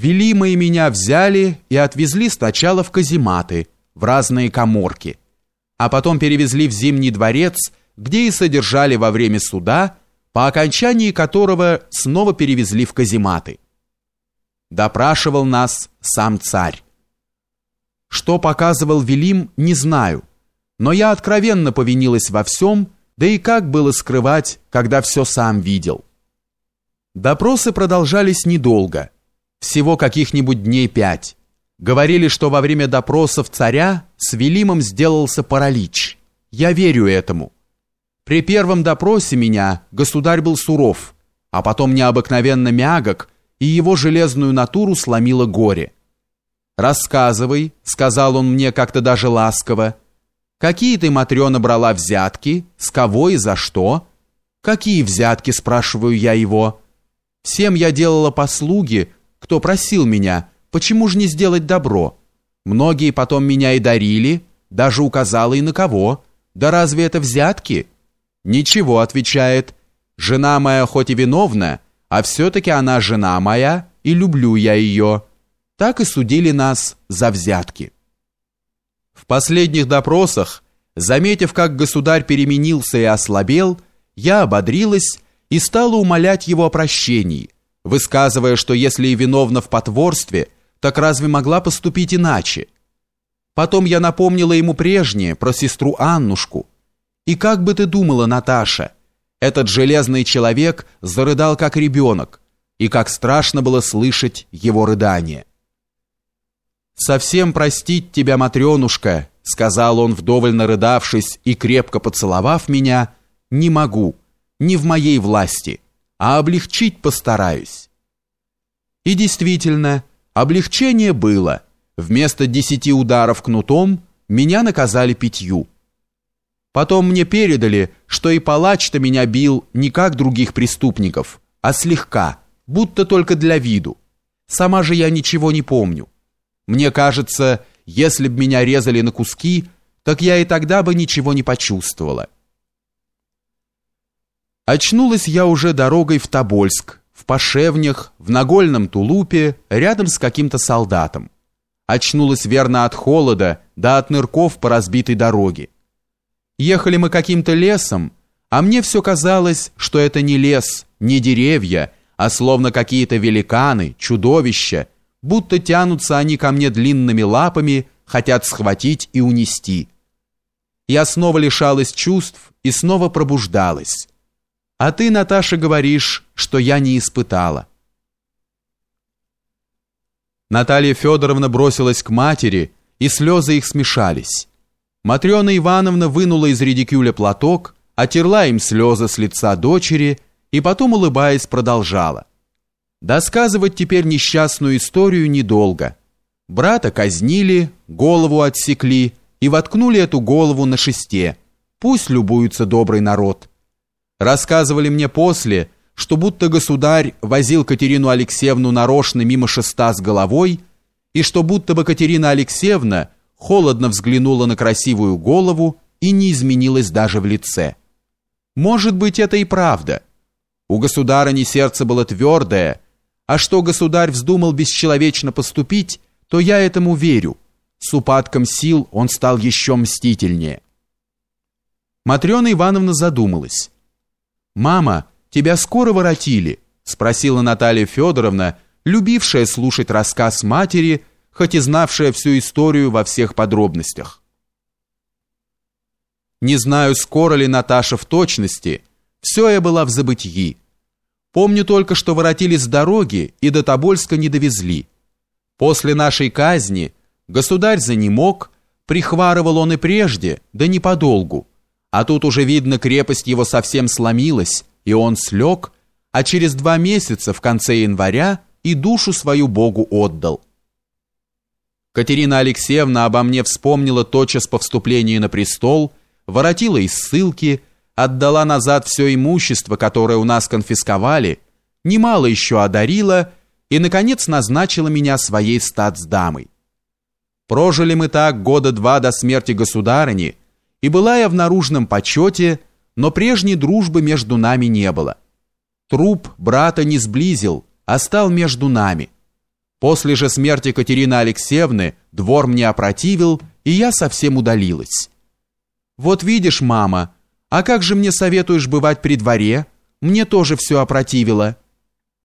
Велимые меня взяли и отвезли сначала в казематы, в разные коморки, а потом перевезли в Зимний дворец, где и содержали во время суда, по окончании которого снова перевезли в казематы. Допрашивал нас сам царь. Что показывал Велим, не знаю, но я откровенно повинилась во всем, да и как было скрывать, когда все сам видел. Допросы продолжались недолго, всего каких-нибудь дней пять. Говорили, что во время допросов царя с Велимом сделался паралич. Я верю этому. При первом допросе меня государь был суров, а потом необыкновенно мягок, и его железную натуру сломило горе. «Рассказывай», — сказал он мне как-то даже ласково, «какие ты, Матрена, брала взятки, с кого и за что?» «Какие взятки?» — спрашиваю я его. «Всем я делала послуги, кто просил меня, почему же не сделать добро? Многие потом меня и дарили, даже указала и на кого. Да разве это взятки? Ничего, отвечает. Жена моя хоть и виновна, а все-таки она жена моя, и люблю я ее. Так и судили нас за взятки. В последних допросах, заметив, как государь переменился и ослабел, я ободрилась и стала умолять его о прощении – высказывая, что если и виновна в потворстве, так разве могла поступить иначе? Потом я напомнила ему прежнее про сестру Аннушку. И как бы ты думала, Наташа, этот железный человек зарыдал как ребенок, и как страшно было слышать его рыдание. «Совсем простить тебя, Матренушка», — сказал он, вдоволь нарыдавшись и крепко поцеловав меня, — «не могу, не в моей власти» а облегчить постараюсь. И действительно, облегчение было. Вместо десяти ударов кнутом меня наказали пятью. Потом мне передали, что и палач-то меня бил не как других преступников, а слегка, будто только для виду. Сама же я ничего не помню. Мне кажется, если б меня резали на куски, так я и тогда бы ничего не почувствовала. Очнулась я уже дорогой в Тобольск, в Пошевнях, в Нагольном тулупе, рядом с каким-то солдатом. Очнулась верно от холода, да от нырков по разбитой дороге. Ехали мы каким-то лесом, а мне все казалось, что это не лес, не деревья, а словно какие-то великаны, чудовища, будто тянутся они ко мне длинными лапами, хотят схватить и унести. Я снова лишалась чувств и снова пробуждалась. А ты, Наташа, говоришь, что я не испытала. Наталья Федоровна бросилась к матери, и слезы их смешались. Матрена Ивановна вынула из редикюля платок, отерла им слезы с лица дочери и потом, улыбаясь, продолжала. Досказывать теперь несчастную историю недолго. Брата казнили, голову отсекли и воткнули эту голову на шесте. Пусть любуется добрый народ. Рассказывали мне после, что будто государь возил Катерину Алексеевну нарочно мимо шеста с головой, и что будто бы Катерина Алексеевна холодно взглянула на красивую голову и не изменилась даже в лице. Может быть, это и правда. У государыни сердце было твердое, а что государь вздумал бесчеловечно поступить, то я этому верю. С упадком сил он стал еще мстительнее. Матрена Ивановна задумалась. «Мама, тебя скоро воротили?» – спросила Наталья Федоровна, любившая слушать рассказ матери, хоть и знавшая всю историю во всех подробностях. Не знаю, скоро ли Наташа в точности, все я была в забытии. Помню только, что воротились с дороги и до Тобольска не довезли. После нашей казни государь занемог, прихварывал он и прежде, да не подолгу. А тут уже видно, крепость его совсем сломилась, и он слег, а через два месяца, в конце января, и душу свою Богу отдал. Катерина Алексеевна обо мне вспомнила тотчас по вступлении на престол, воротила из ссылки, отдала назад все имущество, которое у нас конфисковали, немало еще одарила и, наконец, назначила меня своей статсдамой. Прожили мы так года два до смерти государыни, и была я в наружном почете, но прежней дружбы между нами не было. Труп брата не сблизил, а стал между нами. После же смерти Катерины Алексеевны двор мне опротивил, и я совсем удалилась. Вот видишь, мама, а как же мне советуешь бывать при дворе? Мне тоже все опротивило.